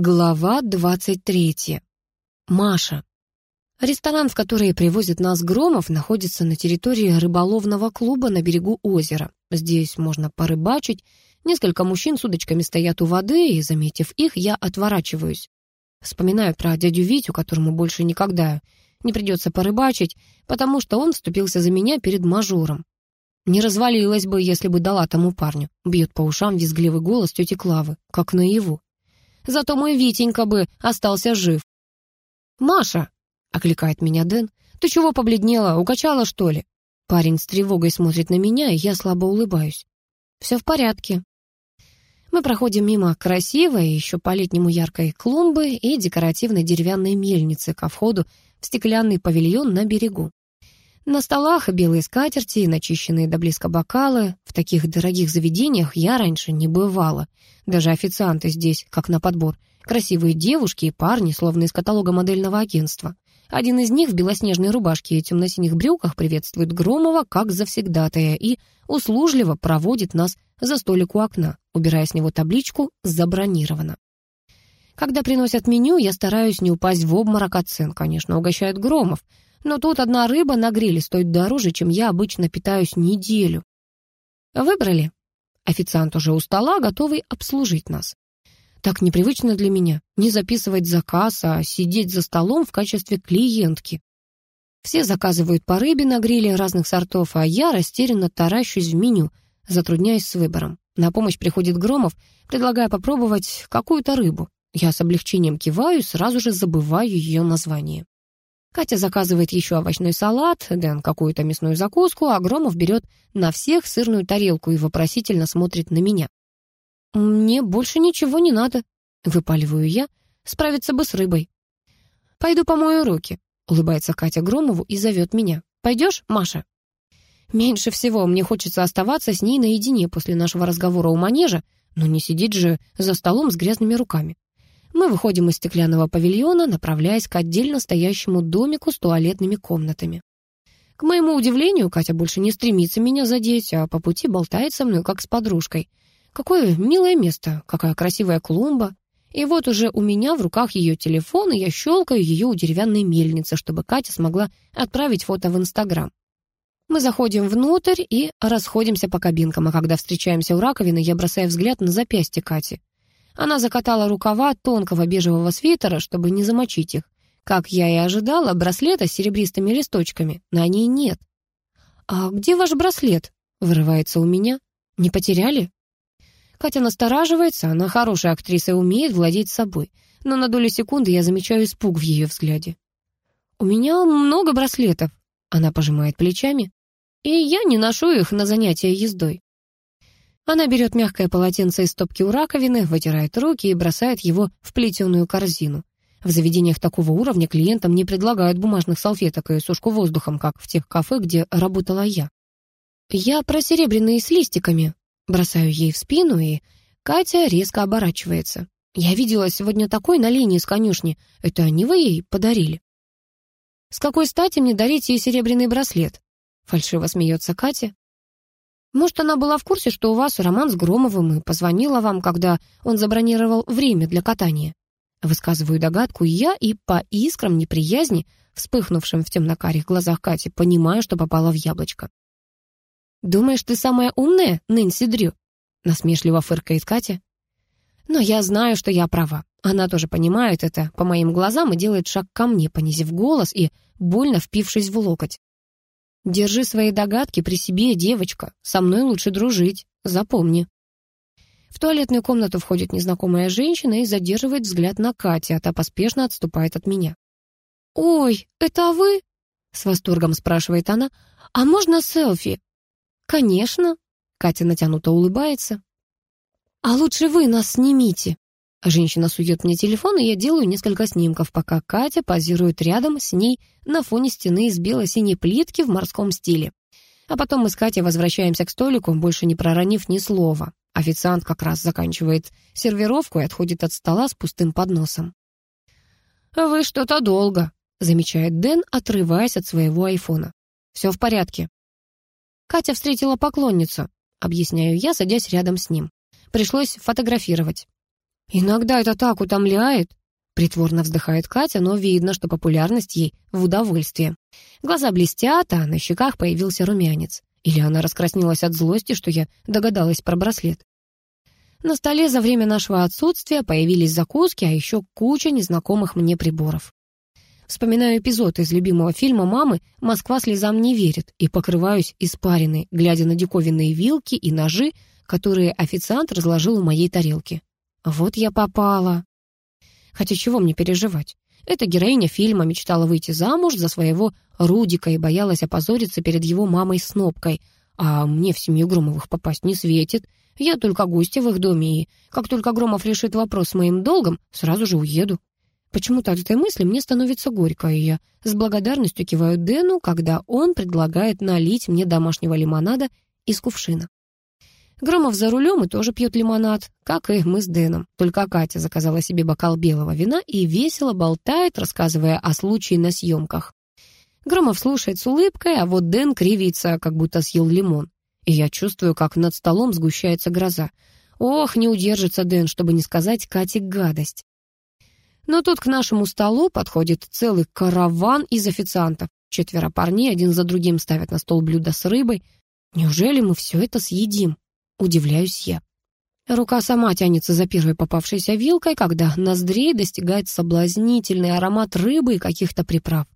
Глава 23. Маша. Ресторан, в который привозят нас Громов, находится на территории рыболовного клуба на берегу озера. Здесь можно порыбачить. Несколько мужчин с удочками стоят у воды, и, заметив их, я отворачиваюсь. Вспоминаю про дядю Витю, которому больше никогда не придется порыбачить, потому что он вступился за меня перед мажором. Не развалилась бы, если бы дала тому парню. Бьет по ушам визгливый голос тети Клавы, как наяву. Зато мой Витенька бы остался жив. «Маша!» — окликает меня Дэн. «Ты чего побледнела? Укачала, что ли?» Парень с тревогой смотрит на меня, и я слабо улыбаюсь. «Все в порядке». Мы проходим мимо красивой, еще по-летнему яркой клумбы и декоративной деревянной мельницы ко входу в стеклянный павильон на берегу. На столах белые скатерти, начищенные до блеска бокалы. В таких дорогих заведениях я раньше не бывала. Даже официанты здесь, как на подбор. Красивые девушки и парни, словно из каталога модельного агентства. Один из них в белоснежной рубашке и темно-синих брюках приветствует Громова как завсегдатая и услужливо проводит нас за столик у окна, убирая с него табличку «Забронировано». Когда приносят меню, я стараюсь не упасть в обморок от цен, конечно, угощает Громов — но тут одна рыба на гриле стоит дороже, чем я обычно питаюсь неделю. Выбрали. Официант уже у стола, готовый обслужить нас. Так непривычно для меня не записывать заказ, а сидеть за столом в качестве клиентки. Все заказывают по рыбе на гриле разных сортов, а я растерянно таращусь в меню, затрудняясь с выбором. На помощь приходит Громов, предлагая попробовать какую-то рыбу. Я с облегчением киваю, сразу же забываю ее название. Катя заказывает еще овощной салат, Дэн какую-то мясную закуску, а Громов берет на всех сырную тарелку и вопросительно смотрит на меня. «Мне больше ничего не надо», — выпаливаю я, — «справиться бы с рыбой». «Пойду помою руки», — улыбается Катя Громову и зовет меня. «Пойдешь, Маша?» Меньше всего мне хочется оставаться с ней наедине после нашего разговора у манежа, но не сидеть же за столом с грязными руками. Мы выходим из стеклянного павильона, направляясь к отдельно стоящему домику с туалетными комнатами. К моему удивлению, Катя больше не стремится меня задеть, а по пути болтает со мной, как с подружкой. Какое милое место, какая красивая клумба. И вот уже у меня в руках ее телефон, и я щелкаю ее у деревянной мельницы, чтобы Катя смогла отправить фото в Инстаграм. Мы заходим внутрь и расходимся по кабинкам, а когда встречаемся у раковины, я бросаю взгляд на запястье Кати. Она закатала рукава тонкого бежевого свитера, чтобы не замочить их. Как я и ожидала, браслета с серебристыми листочками на ней нет. «А где ваш браслет?» — вырывается у меня. «Не потеряли?» Катя настораживается, она хорошая актриса и умеет владеть собой. Но на долю секунды я замечаю испуг в ее взгляде. «У меня много браслетов», — она пожимает плечами, «и я не ношу их на занятия ездой». Она берет мягкое полотенце из стопки у раковины, вытирает руки и бросает его в плетеную корзину. В заведениях такого уровня клиентам не предлагают бумажных салфеток и сушку воздухом, как в тех кафе, где работала я. Я про серебряные с листиками. Бросаю ей в спину, и Катя резко оборачивается. Я видела сегодня такой на линии с конюшни. Это они вы ей подарили? С какой стати мне дарить ей серебряный браслет? Фальшиво смеется Катя. Может, она была в курсе, что у вас роман с Громовым и позвонила вам, когда он забронировал время для катания? Высказываю догадку я и по искрам неприязни, вспыхнувшим в темнокарих глазах Кати, понимаю, что попала в яблочко. «Думаешь, ты самая умная, Нэнси Дрю?» насмешливо фыркает Катя. Но я знаю, что я права. Она тоже понимает это по моим глазам и делает шаг ко мне, понизив голос и больно впившись в локоть. Держи свои догадки при себе, девочка. Со мной лучше дружить. Запомни. В туалетную комнату входит незнакомая женщина и задерживает взгляд на Кате, а та поспешно отступает от меня. «Ой, это вы?» — с восторгом спрашивает она. «А можно селфи?» «Конечно», — Катя натянуто улыбается. «А лучше вы нас снимите», Женщина сует мне телефон, и я делаю несколько снимков, пока Катя позирует рядом с ней на фоне стены из бело-синей плитки в морском стиле. А потом мы с Катей возвращаемся к столику, больше не проронив ни слова. Официант как раз заканчивает сервировку и отходит от стола с пустым подносом. «Вы что-то долго», — замечает Дэн, отрываясь от своего айфона. «Все в порядке». Катя встретила поклонницу, объясняю я, садясь рядом с ним. Пришлось фотографировать. «Иногда это так утомляет», — притворно вздыхает Катя, но видно, что популярность ей в удовольствие. Глаза блестят, а на щеках появился румянец. Или она раскраснелась от злости, что я догадалась про браслет. На столе за время нашего отсутствия появились закуски, а еще куча незнакомых мне приборов. Вспоминаю эпизод из любимого фильма мамы «Москва слезам не верит» и покрываюсь испариной, глядя на диковинные вилки и ножи, которые официант разложил у моей тарелки. Вот я попала. Хотя чего мне переживать? Эта героиня фильма мечтала выйти замуж за своего Рудика и боялась опозориться перед его мамой-снопкой, а мне в семью Громовых попасть не светит. Я только гостья в их доме, и как только Громов решит вопрос с моим долгом, сразу же уеду. Почему-то от этой мысли мне становится горько, и я с благодарностью киваю Дэну, когда он предлагает налить мне домашнего лимонада из кувшина. Громов за рулем и тоже пьет лимонад, как и мы с Дэном. Только Катя заказала себе бокал белого вина и весело болтает, рассказывая о случае на съемках. Громов слушает с улыбкой, а вот Дэн кривится, как будто съел лимон. И я чувствую, как над столом сгущается гроза. Ох, не удержится Дэн, чтобы не сказать Кате гадость. Но тут к нашему столу подходит целый караван из официантов. Четверо парней один за другим ставят на стол блюдо с рыбой. Неужели мы все это съедим? Удивляюсь я. Рука сама тянется за первой попавшейся вилкой, когда ноздрей достигает соблазнительный аромат рыбы и каких-то приправ.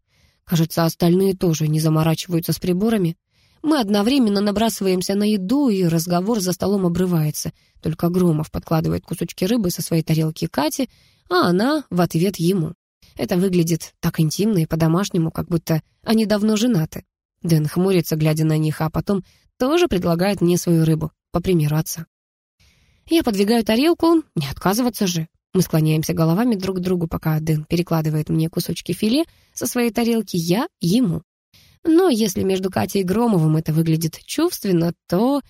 Кажется, остальные тоже не заморачиваются с приборами. Мы одновременно набрасываемся на еду, и разговор за столом обрывается. Только Громов подкладывает кусочки рыбы со своей тарелки Кате, а она в ответ ему. Это выглядит так интимно и по-домашнему, как будто они давно женаты. Дэн хмурится, глядя на них, а потом тоже предлагает мне свою рыбу, по примеру отца. Я подвигаю тарелку, не отказываться же. Мы склоняемся головами друг к другу, пока Дэн перекладывает мне кусочки филе со своей тарелки, я ему. Но если между Катей и Громовым это выглядит чувственно, то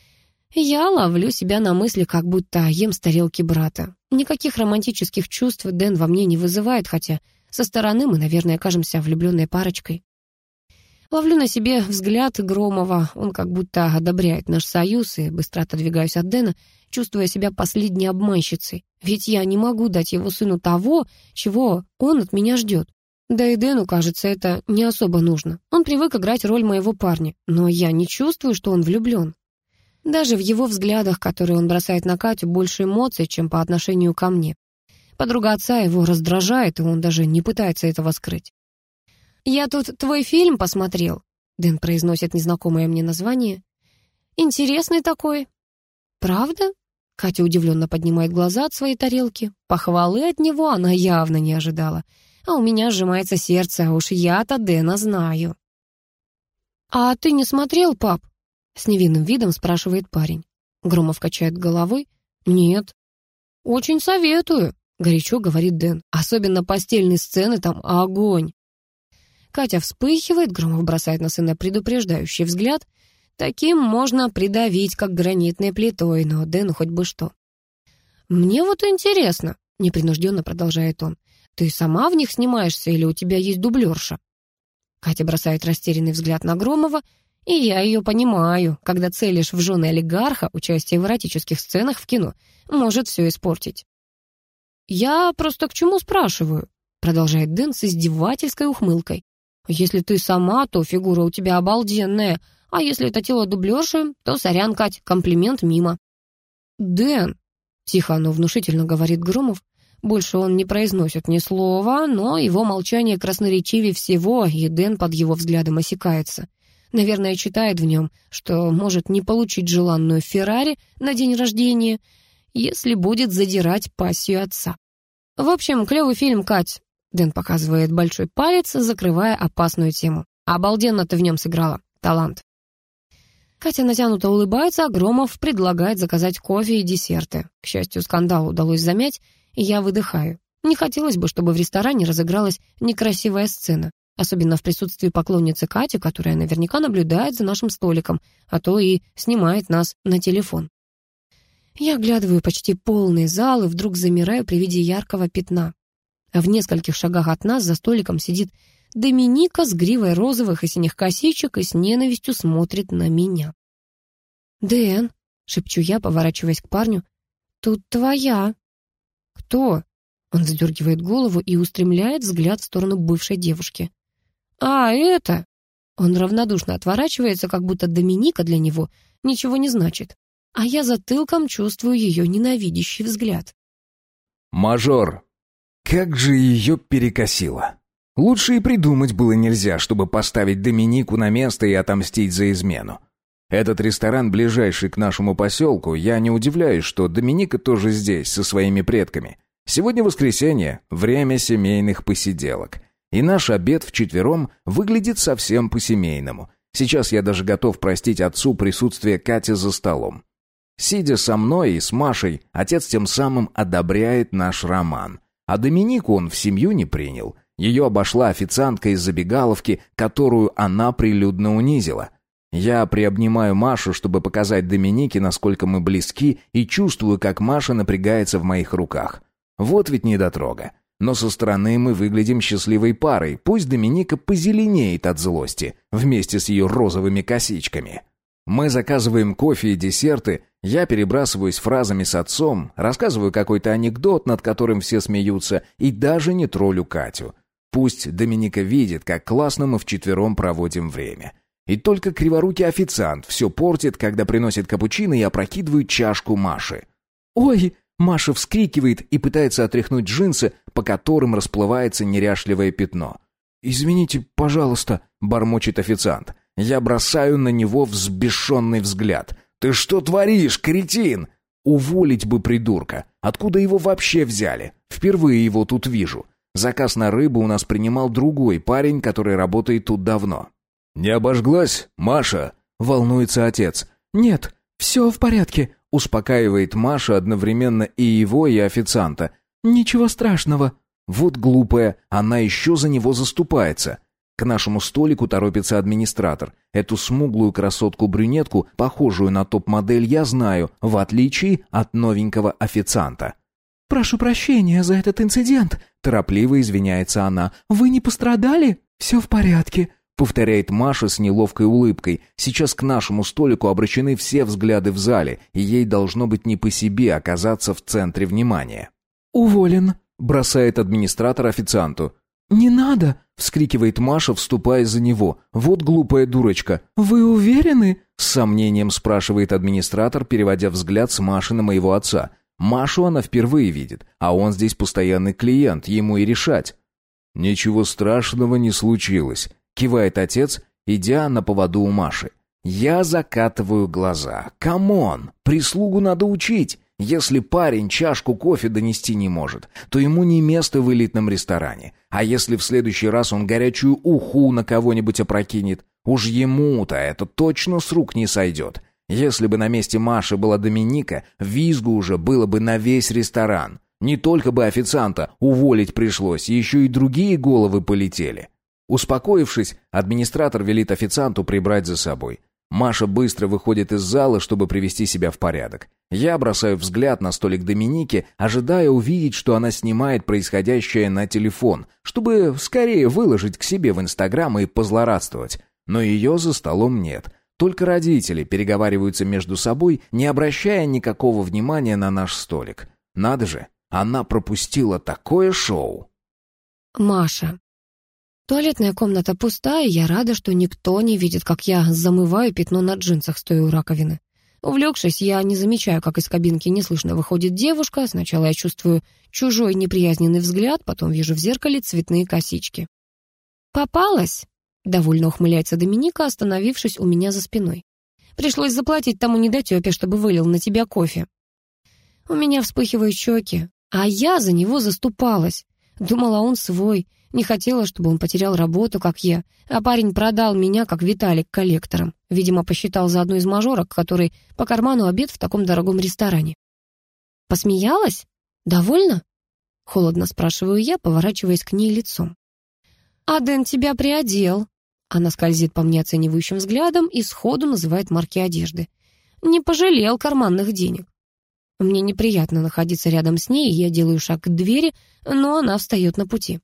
я ловлю себя на мысли, как будто ем с тарелки брата. Никаких романтических чувств Дэн во мне не вызывает, хотя со стороны мы, наверное, кажемся влюбленной парочкой. Ловлю на себе взгляд Громова, он как будто одобряет наш союз, и быстро отодвигаюсь от Дэна, чувствуя себя последней обманщицей. Ведь я не могу дать его сыну того, чего он от меня ждет. Да и Дэну, кажется, это не особо нужно. Он привык играть роль моего парня, но я не чувствую, что он влюблен. Даже в его взглядах, которые он бросает на Катю, больше эмоций, чем по отношению ко мне. Подруга отца его раздражает, и он даже не пытается этого скрыть. «Я тут твой фильм посмотрел», — Дэн произносит незнакомое мне название. «Интересный такой». «Правда?» Катя удивленно поднимает глаза от своей тарелки. Похвалы от него она явно не ожидала. А у меня сжимается сердце, а уж я-то Дэна знаю. «А ты не смотрел, пап?» С невинным видом спрашивает парень. Громов качает головой. «Нет». «Очень советую», — горячо говорит Дэн. «Особенно постельные сцены там огонь». Катя вспыхивает, Громов бросает на сына предупреждающий взгляд. Таким можно придавить, как гранитной плитой, но Дэну хоть бы что. «Мне вот интересно», — непринужденно продолжает он. «Ты сама в них снимаешься или у тебя есть дублерша?» Катя бросает растерянный взгляд на Громова и я ее понимаю, когда целишь в жены олигарха, участие в эротических сценах в кино может все испортить. «Я просто к чему спрашиваю?» продолжает Дэн с издевательской ухмылкой. «Если ты сама, то фигура у тебя обалденная, а если это тело дублерши, то, сорян, Кать, комплимент мимо». «Дэн», — тихо, но внушительно говорит Громов, больше он не произносит ни слова, но его молчание красноречивее всего, и Дэн под его взглядом осекается. Наверное, читает в нем, что может не получить желанную Феррари на день рождения, если будет задирать пассию отца. В общем, клевый фильм, Кать. Дэн показывает большой палец, закрывая опасную тему. Обалденно ты в нем сыграла. Талант. Катя натянуто улыбается, а Громов предлагает заказать кофе и десерты. К счастью, скандал удалось замять, и я выдыхаю. Не хотелось бы, чтобы в ресторане разыгралась некрасивая сцена особенно в присутствии поклонницы Кати, которая наверняка наблюдает за нашим столиком, а то и снимает нас на телефон. Я оглядываю почти полный зал и вдруг замираю при виде яркого пятна. В нескольких шагах от нас за столиком сидит Доминика с гривой розовых и синих косичек и с ненавистью смотрит на меня. «Дэн», — шепчу я, поворачиваясь к парню, — «тут твоя». «Кто?» Он вздергивает голову и устремляет взгляд в сторону бывшей девушки. «А, это...» Он равнодушно отворачивается, как будто Доминика для него ничего не значит. А я затылком чувствую ее ненавидящий взгляд. «Мажор, как же ее перекосило!» Лучше и придумать было нельзя, чтобы поставить Доминику на место и отомстить за измену. Этот ресторан, ближайший к нашему поселку, я не удивляюсь, что Доминика тоже здесь, со своими предками. Сегодня воскресенье, время семейных посиделок. И наш обед вчетвером выглядит совсем по-семейному. Сейчас я даже готов простить отцу присутствие Кати за столом. Сидя со мной и с Машей, отец тем самым одобряет наш роман. А Доминику он в семью не принял. Ее обошла официантка из забегаловки, которую она прилюдно унизила. Я приобнимаю Машу, чтобы показать Доминике, насколько мы близки, и чувствую, как Маша напрягается в моих руках. Вот ведь недотрога. Но со стороны мы выглядим счастливой парой, пусть Доминика позеленеет от злости, вместе с ее розовыми косичками. Мы заказываем кофе и десерты, я перебрасываюсь фразами с отцом, рассказываю какой-то анекдот, над которым все смеются, и даже не троллю Катю. Пусть Доминика видит, как классно мы вчетвером проводим время. И только криворукий официант все портит, когда приносит капучино и опрокидывает чашку Маши. «Ой!» Маша вскрикивает и пытается отряхнуть джинсы, по которым расплывается неряшливое пятно. «Извините, пожалуйста», — бормочет официант. Я бросаю на него взбешенный взгляд. «Ты что творишь, кретин?» «Уволить бы придурка. Откуда его вообще взяли? Впервые его тут вижу. Заказ на рыбу у нас принимал другой парень, который работает тут давно». «Не обожглась, Маша?» — волнуется отец. «Нет, все в порядке», — успокаивает Маша одновременно и его, и официанта. «Ничего страшного». Вот глупая, она еще за него заступается. К нашему столику торопится администратор. Эту смуглую красотку-брюнетку, похожую на топ-модель, я знаю, в отличие от новенького официанта. «Прошу прощения за этот инцидент», — торопливо извиняется она. «Вы не пострадали? Все в порядке», — повторяет Маша с неловкой улыбкой. Сейчас к нашему столику обращены все взгляды в зале, и ей должно быть не по себе оказаться в центре внимания. «Уволен», — бросает администратор официанту. «Не надо!» — вскрикивает Маша, вступаясь за него. «Вот глупая дурочка!» «Вы уверены?» — с сомнением спрашивает администратор, переводя взгляд с Маши на моего отца. Машу она впервые видит, а он здесь постоянный клиент, ему и решать. «Ничего страшного не случилось», — кивает отец, идя на поводу у Маши. «Я закатываю глаза. Come on! Прислугу надо учить!» Если парень чашку кофе донести не может, то ему не место в элитном ресторане. А если в следующий раз он горячую уху на кого-нибудь опрокинет, уж ему-то это точно с рук не сойдет. Если бы на месте Маши была Доминика, визгу уже было бы на весь ресторан. Не только бы официанта уволить пришлось, еще и другие головы полетели. Успокоившись, администратор велит официанту прибрать за собой. Маша быстро выходит из зала, чтобы привести себя в порядок. Я бросаю взгляд на столик Доминики, ожидая увидеть, что она снимает происходящее на телефон, чтобы скорее выложить к себе в Инстаграм и позлорадствовать. Но ее за столом нет. Только родители переговариваются между собой, не обращая никакого внимания на наш столик. Надо же, она пропустила такое шоу. Маша. Туалетная комната пустая, я рада, что никто не видит, как я замываю пятно на джинсах, стоя у раковины. Увлекшись, я не замечаю, как из кабинки неслышно выходит девушка. Сначала я чувствую чужой неприязненный взгляд, потом вижу в зеркале цветные косички. «Попалась?» — довольно ухмыляется Доминика, остановившись у меня за спиной. «Пришлось заплатить тому недотепе, чтобы вылил на тебя кофе». У меня вспыхивают щеки, а я за него заступалась. Думала, он свой, не хотела, чтобы он потерял работу, как я, а парень продал меня, как Виталик, коллектором. Видимо, посчитал за одну из мажорок, который по карману обед в таком дорогом ресторане. «Посмеялась? Довольно?» Холодно спрашиваю я, поворачиваясь к ней лицом. «А Дэн тебя приодел». Она скользит по мне оценивающим взглядом и сходу называет марки одежды. «Не пожалел карманных денег». Мне неприятно находиться рядом с ней, я делаю шаг к двери, но она встает на пути.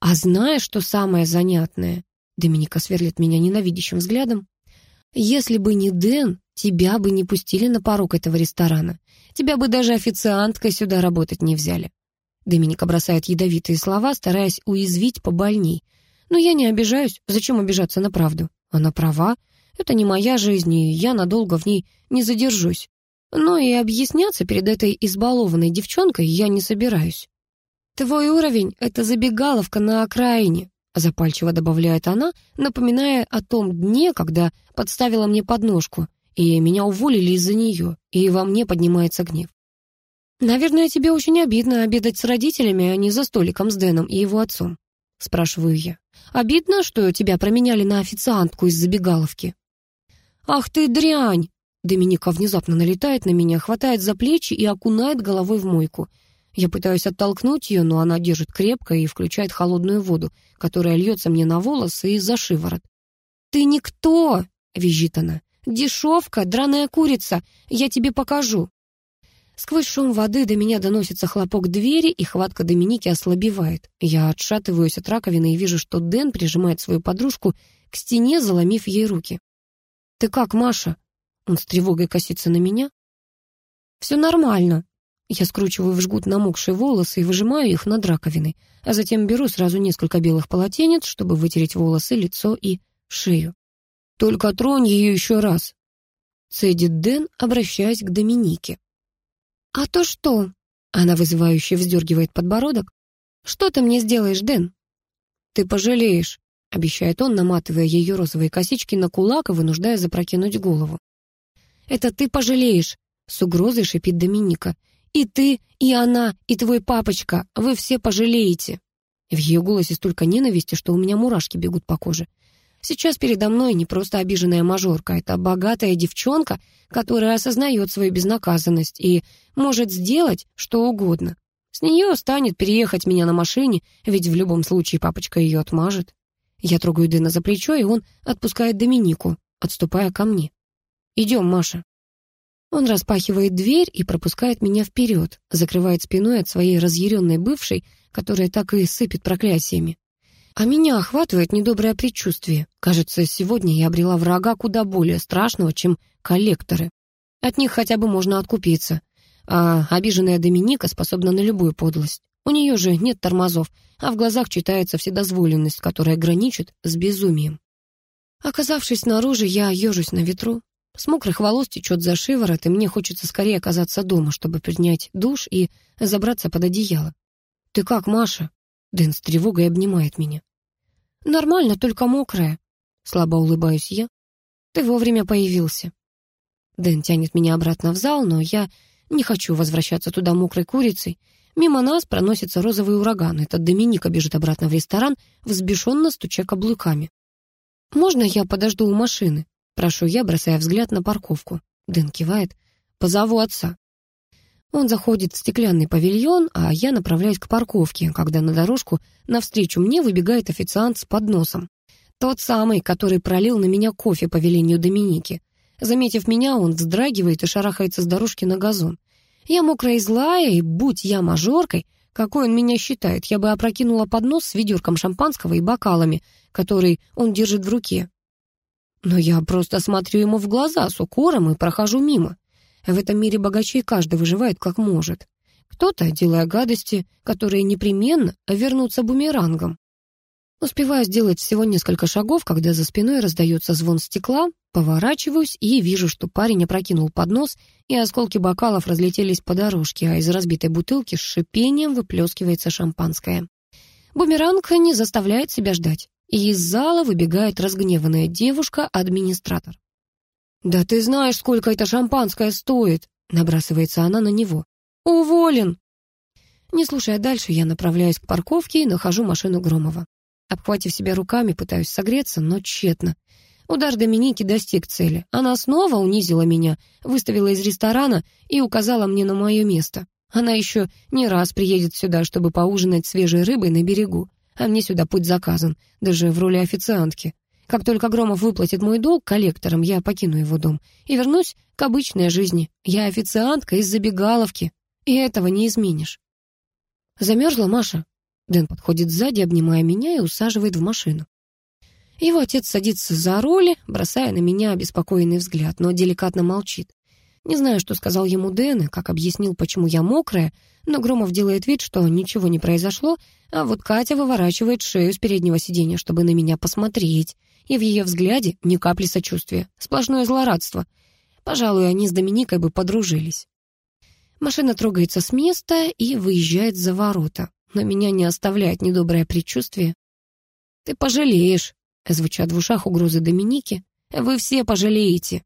А знаешь, что самое занятное? Доминика сверлит меня ненавидящим взглядом. Если бы не Дэн, тебя бы не пустили на порог этого ресторана. Тебя бы даже официанткой сюда работать не взяли. Доминика бросает ядовитые слова, стараясь уязвить побольней. Но я не обижаюсь. Зачем обижаться на правду? Она права. Это не моя жизнь, и я надолго в ней не задержусь. Но и объясняться перед этой избалованной девчонкой я не собираюсь. «Твой уровень — это забегаловка на окраине», запальчиво добавляет она, напоминая о том дне, когда подставила мне подножку, и меня уволили из-за нее, и во мне поднимается гнев. «Наверное, тебе очень обидно обедать с родителями, а не за столиком с Дэном и его отцом», спрашиваю я. «Обидно, что тебя променяли на официантку из забегаловки?» «Ах ты дрянь!» Доминика внезапно налетает на меня, хватает за плечи и окунает головой в мойку. Я пытаюсь оттолкнуть ее, но она держит крепко и включает холодную воду, которая льется мне на волосы и за шиворот. «Ты никто!» — визжит она. «Дешевка, драная курица! Я тебе покажу!» Сквозь шум воды до меня доносится хлопок двери, и хватка Доминики ослабевает. Я отшатываюсь от раковины и вижу, что Дэн прижимает свою подружку к стене, заломив ей руки. «Ты как, Маша?» Он с тревогой косится на меня. «Все нормально». Я скручиваю в жгут намокшие волосы и выжимаю их над раковиной, а затем беру сразу несколько белых полотенец, чтобы вытереть волосы, лицо и шею. «Только тронь ее еще раз», — цедит Дэн, обращаясь к Доминике. «А то что?» — она вызывающе вздергивает подбородок. «Что ты мне сделаешь, Дэн?» «Ты пожалеешь», — обещает он, наматывая ее розовые косички на кулак и вынуждая запрокинуть голову. Это ты пожалеешь!» С угрозой шипит Доминика. «И ты, и она, и твой папочка, вы все пожалеете!» В ее голосе столько ненависти, что у меня мурашки бегут по коже. Сейчас передо мной не просто обиженная мажорка, это богатая девчонка, которая осознает свою безнаказанность и может сделать что угодно. С нее станет переехать меня на машине, ведь в любом случае папочка ее отмажет. Я трогаю Дэна за плечо, и он отпускает Доминику, отступая ко мне. «Идем, Маша». Он распахивает дверь и пропускает меня вперед, закрывает спиной от своей разъяренной бывшей, которая так и сыпет проклятиями. А меня охватывает недоброе предчувствие. Кажется, сегодня я обрела врага куда более страшного, чем коллекторы. От них хотя бы можно откупиться. А обиженная Доминика способна на любую подлость. У нее же нет тормозов, а в глазах читается вседозволенность, которая граничит с безумием. Оказавшись снаружи, я ежусь на ветру, с мокрых волос течет за шиворот, и мне хочется скорее оказаться дома, чтобы принять душ и забраться под одеяло. «Ты как, Маша?» Дэн с тревогой обнимает меня. «Нормально, только мокрая». Слабо улыбаюсь я. «Ты вовремя появился». Дэн тянет меня обратно в зал, но я не хочу возвращаться туда мокрой курицей. Мимо нас проносится розовый ураган. Этот Доминика бежит обратно в ресторан, взбешенно стуча каблуками. «Можно я подожду у машины?» Прошу я, бросая взгляд на парковку. Дэн кивает. «Позову отца». Он заходит в стеклянный павильон, а я направляюсь к парковке, когда на дорожку навстречу мне выбегает официант с подносом. Тот самый, который пролил на меня кофе по велению Доминики. Заметив меня, он вздрагивает и шарахается с дорожки на газон. Я мокрая и злая, и будь я мажоркой, какой он меня считает, я бы опрокинула поднос с ведерком шампанского и бокалами, который он держит в руке. Но я просто смотрю ему в глаза с укором и прохожу мимо. В этом мире богачей каждый выживает как может. Кто-то, делая гадости, которые непременно вернутся бумерангом. Успеваю сделать всего несколько шагов, когда за спиной раздается звон стекла, поворачиваюсь и вижу, что парень опрокинул поднос, и осколки бокалов разлетелись по дорожке, а из разбитой бутылки с шипением выплескивается шампанское. Бумеранг не заставляет себя ждать и из зала выбегает разгневанная девушка-администратор. «Да ты знаешь, сколько это шампанское стоит!» Набрасывается она на него. «Уволен!» Не слушая дальше, я направляюсь к парковке и нахожу машину Громова. Обхватив себя руками, пытаюсь согреться, но тщетно. Удар Доминики достиг цели. Она снова унизила меня, выставила из ресторана и указала мне на мое место. Она еще не раз приедет сюда, чтобы поужинать свежей рыбой на берегу а мне сюда путь заказан, даже в роли официантки. Как только Громов выплатит мой долг коллекторам, я покину его дом и вернусь к обычной жизни. Я официантка из забегаловки, и этого не изменишь. Замерзла Маша? Дэн подходит сзади, обнимая меня и усаживает в машину. Его отец садится за руль, бросая на меня обеспокоенный взгляд, но деликатно молчит. Не знаю, что сказал ему Дэн и как объяснил, почему я мокрая, но Громов делает вид, что ничего не произошло, а вот Катя выворачивает шею с переднего сиденья, чтобы на меня посмотреть, и в ее взгляде ни капли сочувствия, сплошное злорадство. Пожалуй, они с Доминикой бы подружились. Машина трогается с места и выезжает за ворота, но меня не оставляет недоброе предчувствие. «Ты пожалеешь», — звучат в ушах угрозы Доминики. «Вы все пожалеете».